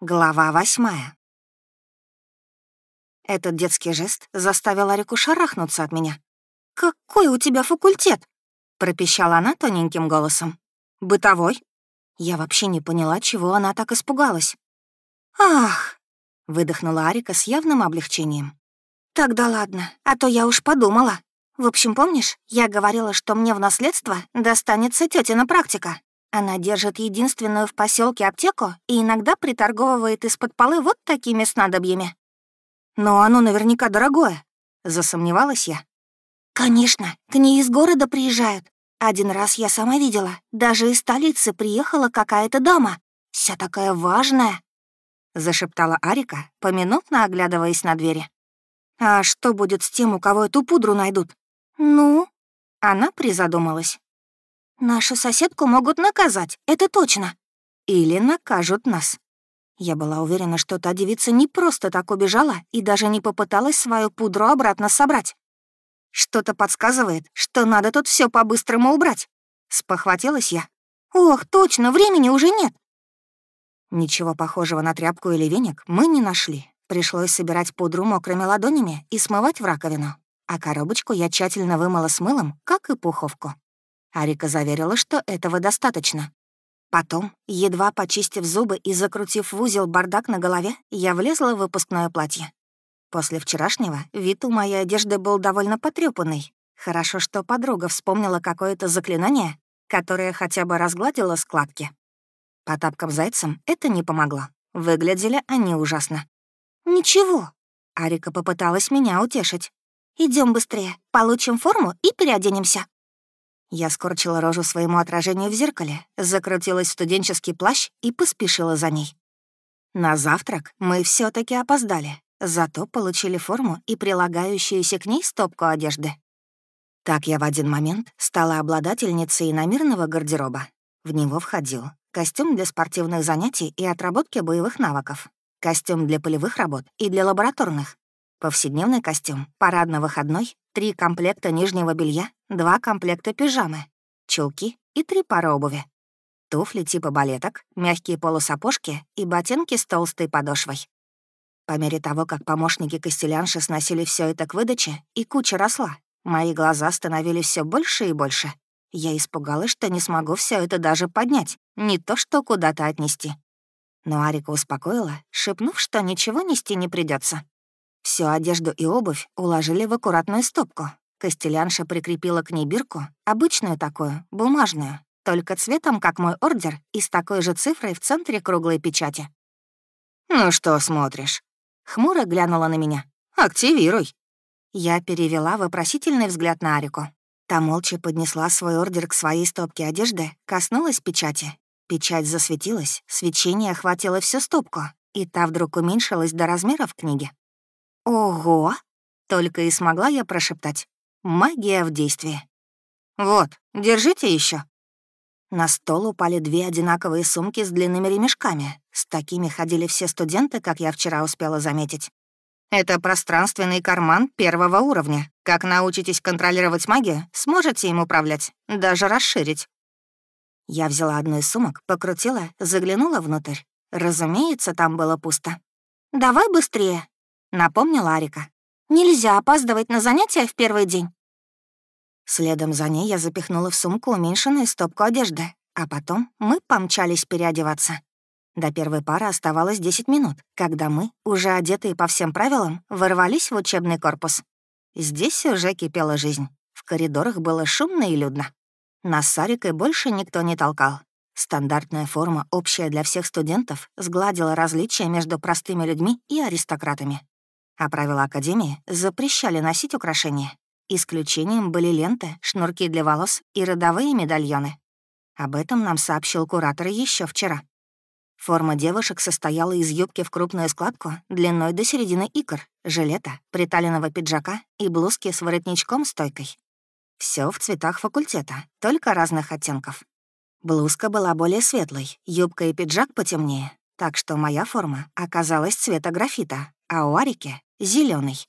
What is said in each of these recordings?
Глава восьмая. Этот детский жест заставил Арику шарахнуться от меня. «Какой у тебя факультет?» — пропищала она тоненьким голосом. «Бытовой?» Я вообще не поняла, чего она так испугалась. «Ах!» — выдохнула Арика с явным облегчением. «Тогда ладно, а то я уж подумала. В общем, помнишь, я говорила, что мне в наследство достанется тетина практика?» Она держит единственную в поселке аптеку и иногда приторговывает из-под полы вот такими снадобьями. «Но оно наверняка дорогое», — засомневалась я. «Конечно, к ней из города приезжают. Один раз я сама видела, даже из столицы приехала какая-то дама, вся такая важная», — зашептала Арика, поминутно оглядываясь на двери. «А что будет с тем, у кого эту пудру найдут?» «Ну?» Она призадумалась. Нашу соседку могут наказать, это точно. Или накажут нас. Я была уверена, что та девица не просто так убежала и даже не попыталась свою пудру обратно собрать. Что-то подсказывает, что надо тут все по-быстрому убрать. Спохватилась я. Ох, точно, времени уже нет. Ничего похожего на тряпку или веник мы не нашли. Пришлось собирать пудру мокрыми ладонями и смывать в раковину. А коробочку я тщательно вымыла с мылом, как и пуховку. Арика заверила, что этого достаточно. Потом, едва почистив зубы и закрутив в узел бардак на голове, я влезла в выпускное платье. После вчерашнего вид у моей одежды был довольно потрёпанный. Хорошо, что подруга вспомнила какое-то заклинание, которое хотя бы разгладило складки. По тапкам-зайцам это не помогло. Выглядели они ужасно. «Ничего», — Арика попыталась меня утешить. Идем быстрее, получим форму и переоденемся». Я скорчила рожу своему отражению в зеркале, закрутилась в студенческий плащ и поспешила за ней. На завтрак мы все таки опоздали, зато получили форму и прилагающуюся к ней стопку одежды. Так я в один момент стала обладательницей иномирного гардероба. В него входил костюм для спортивных занятий и отработки боевых навыков, костюм для полевых работ и для лабораторных, повседневный костюм, парадно-выходной, три комплекта нижнего белья, два комплекта пижамы, чулки и три пары обуви. Туфли типа балеток, мягкие полусапожки и ботинки с толстой подошвой. По мере того, как помощники Костелянши сносили все это к выдаче, и куча росла, мои глаза становились все больше и больше. Я испугалась, что не смогу все это даже поднять, не то что куда-то отнести. Но Арика успокоила, шепнув, что ничего нести не придется. Всю одежду и обувь уложили в аккуратную стопку. Костелянша прикрепила к ней бирку, обычную такую, бумажную, только цветом, как мой ордер, и с такой же цифрой в центре круглой печати. «Ну что смотришь?» Хмуро глянула на меня. «Активируй». Я перевела вопросительный взгляд на Арику. Та молча поднесла свой ордер к своей стопке одежды, коснулась печати. Печать засветилась, свечение охватило всю стопку, и та вдруг уменьшилась до размеров книги. «Ого!» — только и смогла я прошептать. «Магия в действии». «Вот, держите еще. На стол упали две одинаковые сумки с длинными ремешками. С такими ходили все студенты, как я вчера успела заметить. Это пространственный карман первого уровня. Как научитесь контролировать магию, сможете им управлять, даже расширить. Я взяла одну из сумок, покрутила, заглянула внутрь. Разумеется, там было пусто. «Давай быстрее», — напомнила Арика. «Нельзя опаздывать на занятия в первый день». Следом за ней я запихнула в сумку уменьшенную стопку одежды, а потом мы помчались переодеваться. До первой пары оставалось 10 минут, когда мы, уже одетые по всем правилам, ворвались в учебный корпус. Здесь уже кипела жизнь. В коридорах было шумно и людно. Нас с Арикой больше никто не толкал. Стандартная форма, общая для всех студентов, сгладила различия между простыми людьми и аристократами а правила Академии запрещали носить украшения. Исключением были ленты, шнурки для волос и родовые медальоны. Об этом нам сообщил куратор еще вчера. Форма девушек состояла из юбки в крупную складку длиной до середины икр, жилета, приталенного пиджака и блузки с воротничком-стойкой. Все в цветах факультета, только разных оттенков. Блузка была более светлой, юбка и пиджак потемнее, так что моя форма оказалась цвета графита, а у Арики зеленый.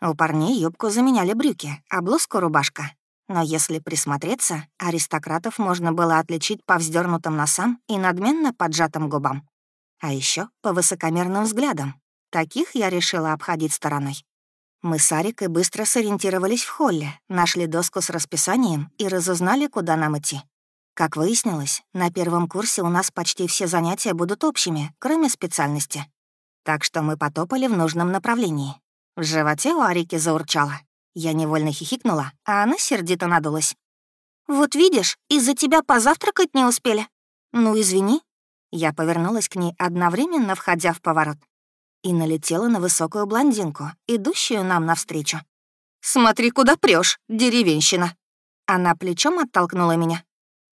У парней юбку заменяли брюки, а блузку — рубашка. Но если присмотреться, аристократов можно было отличить по вздернутым носам и надменно поджатым губам. А еще по высокомерным взглядам. Таких я решила обходить стороной. Мы с Арикой быстро сориентировались в холле, нашли доску с расписанием и разузнали, куда нам идти. Как выяснилось, на первом курсе у нас почти все занятия будут общими, кроме специальности. Так что мы потопали в нужном направлении. В животе у Арики заурчало. Я невольно хихикнула, а она сердито надулась. «Вот видишь, из-за тебя позавтракать не успели. Ну, извини». Я повернулась к ней одновременно, входя в поворот и налетела на высокую блондинку, идущую нам навстречу. «Смотри, куда прешь, деревенщина!» Она плечом оттолкнула меня.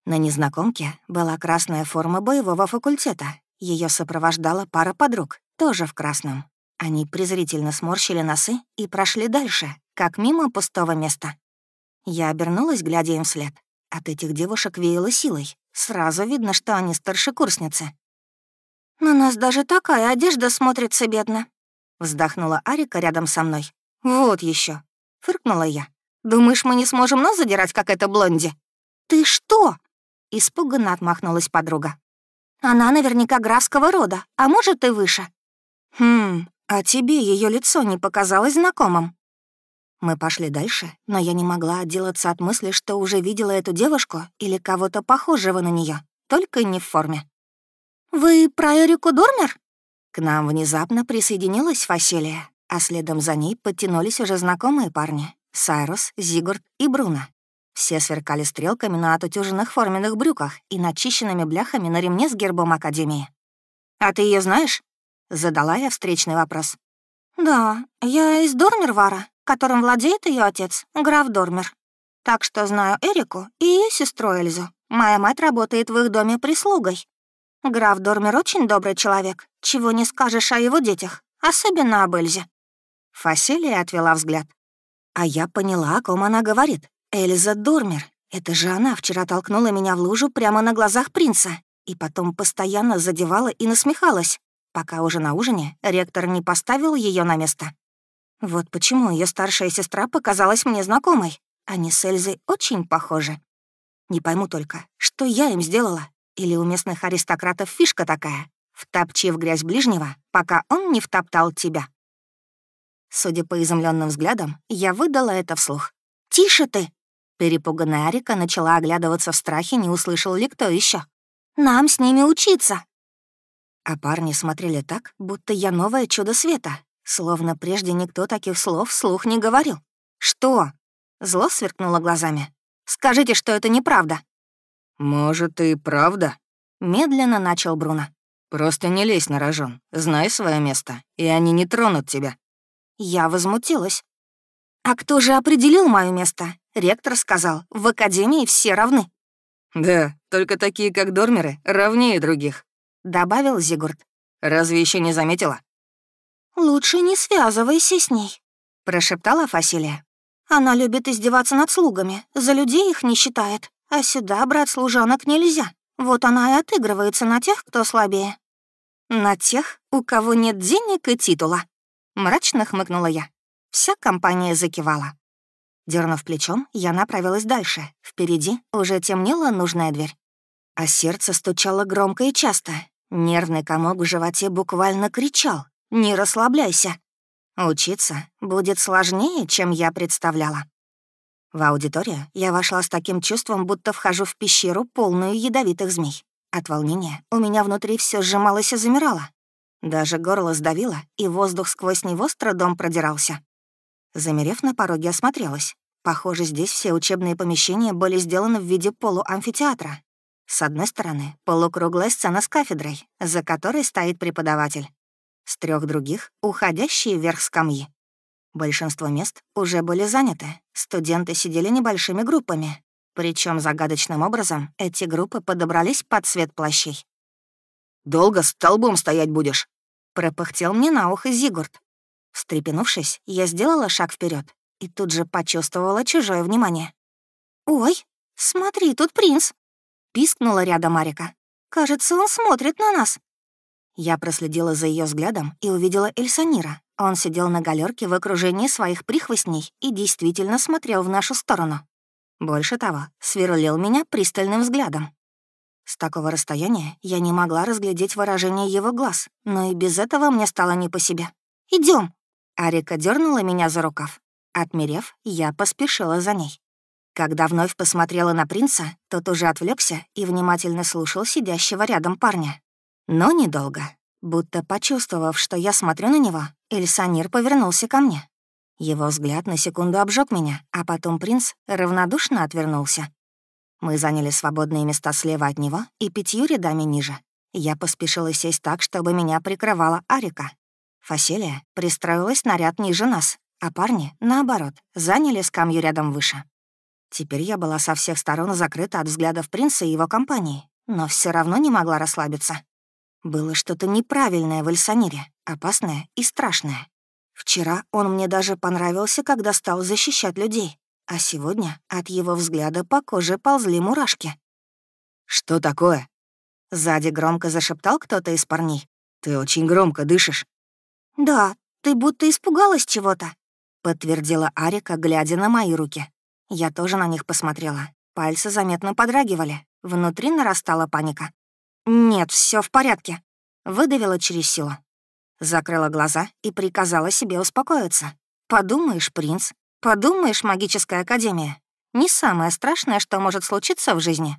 На незнакомке была красная форма боевого факультета. Ее сопровождала пара подруг, тоже в красном. Они презрительно сморщили носы и прошли дальше, как мимо пустого места. Я обернулась, глядя им вслед. От этих девушек веяло силой. Сразу видно, что они старшекурсницы. «На нас даже такая одежда смотрится бедно», — вздохнула Арика рядом со мной. «Вот еще, фыркнула я. «Думаешь, мы не сможем нос задирать, как эта блонди?» «Ты что?» — испуганно отмахнулась подруга. «Она наверняка графского рода, а может и выше». «Хм, а тебе ее лицо не показалось знакомым?» Мы пошли дальше, но я не могла отделаться от мысли, что уже видела эту девушку или кого-то похожего на нее, только не в форме. «Вы про Эрику Дормер?» К нам внезапно присоединилась Фасилия, а следом за ней подтянулись уже знакомые парни — Сайрус, Зигурд и Бруно. Все сверкали стрелками на отутюженных форменных брюках и начищенными бляхами на ремне с гербом Академии. «А ты ее знаешь?» — задала я встречный вопрос. «Да, я из Дормервара, которым владеет ее отец, граф Дормер. Так что знаю Эрику и ее сестру Эльзу. Моя мать работает в их доме прислугой. Граф Дормер очень добрый человек, чего не скажешь о его детях, особенно об Эльзе». Фасилия отвела взгляд. А я поняла, о ком она говорит. Эльза Дормер. Это же она вчера толкнула меня в лужу прямо на глазах принца и потом постоянно задевала и насмехалась, пока уже на ужине ректор не поставил ее на место. Вот почему ее старшая сестра показалась мне знакомой. Они с Эльзой очень похожи. Не пойму только, что я им сделала, или у местных аристократов фишка такая — втопчи в грязь ближнего, пока он не втоптал тебя. Судя по изумленным взглядам, я выдала это вслух. «Тише ты!» Перепуганная Арика начала оглядываться в страхе, не услышал ли кто еще. «Нам с ними учиться!» А парни смотрели так, будто я новое чудо света, словно прежде никто таких слов вслух не говорил. «Что?» Зло сверкнуло глазами. «Скажите, что это неправда!» «Может, и правда?» — медленно начал Бруно. «Просто не лезь на рожон, знай свое место, и они не тронут тебя». Я возмутилась. «А кто же определил мое место?» Ректор сказал, в академии все равны. «Да, только такие, как Дормеры, равнее других», — добавил Зигурд. «Разве еще не заметила?» «Лучше не связывайся с ней», — прошептала Фасилия. «Она любит издеваться над слугами, за людей их не считает. А сюда брать служанок нельзя. Вот она и отыгрывается на тех, кто слабее. На тех, у кого нет денег и титула. Мрачно хмыкнула я. Вся компания закивала. Дернув плечом, я направилась дальше. Впереди уже темнела нужная дверь. А сердце стучало громко и часто. Нервный комок в животе буквально кричал. «Не расслабляйся!» Учиться будет сложнее, чем я представляла. В аудиторию я вошла с таким чувством, будто вхожу в пещеру, полную ядовитых змей. От волнения у меня внутри все сжималось и замирало. Даже горло сдавило, и воздух сквозь него с трудом продирался. Замерев на пороге, осмотрелась. Похоже, здесь все учебные помещения были сделаны в виде полуамфитеатра. С одной стороны — полукруглая сцена с кафедрой, за которой стоит преподаватель. С трех других — уходящие вверх скамьи. Большинство мест уже были заняты, студенты сидели небольшими группами, причем загадочным образом эти группы подобрались под цвет плащей. «Долго столбом стоять будешь?» — пропыхтел мне на ухо Зигурд. Встрепенувшись, я сделала шаг вперед и тут же почувствовала чужое внимание. «Ой, смотри, тут принц!» — пискнула рядом Марика. «Кажется, он смотрит на нас». Я проследила за ее взглядом и увидела Эльсанира, он сидел на галерке в окружении своих прихвостней и действительно смотрел в нашу сторону. Больше того, сверлил меня пристальным взглядом. С такого расстояния я не могла разглядеть выражение его глаз, но и без этого мне стало не по себе. Идем. Арика дернула меня за рукав. Отмерев, я поспешила за ней. Когда вновь посмотрела на принца, тот уже отвлекся и внимательно слушал сидящего рядом парня. Но недолго. Будто почувствовав, что я смотрю на него, Эльсанир повернулся ко мне. Его взгляд на секунду обжег меня, а потом принц равнодушно отвернулся. Мы заняли свободные места слева от него и пятью рядами ниже. Я поспешила сесть так, чтобы меня прикрывала Арика. Фаселия пристроилась на ряд ниже нас, а парни, наоборот, заняли скамью рядом выше. Теперь я была со всех сторон закрыта от взглядов принца и его компании, но все равно не могла расслабиться. Было что-то неправильное в Эльсанире, опасное и страшное. Вчера он мне даже понравился, когда стал защищать людей, а сегодня от его взгляда по коже ползли мурашки. «Что такое?» Сзади громко зашептал кто-то из парней. «Ты очень громко дышишь». «Да, ты будто испугалась чего-то», — подтвердила Арика, глядя на мои руки. Я тоже на них посмотрела. Пальцы заметно подрагивали. Внутри нарастала паника. «Нет, все в порядке», — выдавила через силу. Закрыла глаза и приказала себе успокоиться. «Подумаешь, принц, подумаешь, магическая академия. Не самое страшное, что может случиться в жизни».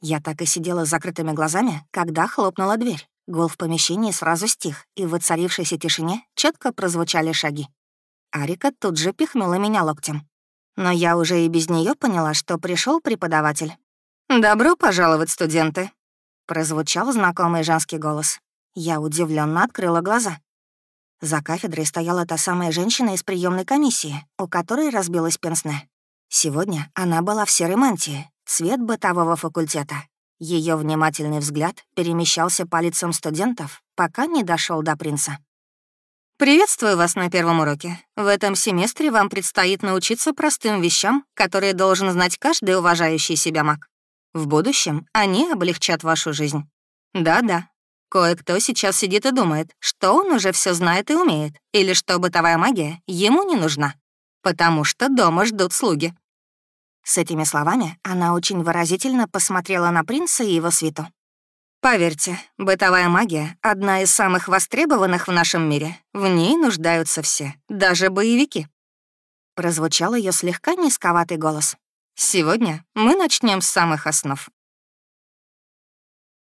Я так и сидела с закрытыми глазами, когда хлопнула дверь. Гол в помещении сразу стих, и в воцарившейся тишине четко прозвучали шаги. Арика тут же пихнула меня локтем. Но я уже и без нее поняла, что пришел преподаватель. «Добро пожаловать, студенты!» Прозвучал знакомый женский голос. Я удивленно открыла глаза. За кафедрой стояла та самая женщина из приемной комиссии, у которой разбилась пенсне. Сегодня она была в серой мантии, цвет бытового факультета. Ее внимательный взгляд перемещался по лицам студентов, пока не дошел до принца. «Приветствую вас на первом уроке. В этом семестре вам предстоит научиться простым вещам, которые должен знать каждый уважающий себя маг. В будущем они облегчат вашу жизнь. Да-да, кое-кто сейчас сидит и думает, что он уже все знает и умеет, или что бытовая магия ему не нужна, потому что дома ждут слуги». С этими словами она очень выразительно посмотрела на принца и его свиту. Поверьте, бытовая магия — одна из самых востребованных в нашем мире. В ней нуждаются все, даже боевики. Прозвучал ее слегка низковатый голос. Сегодня мы начнем с самых основ.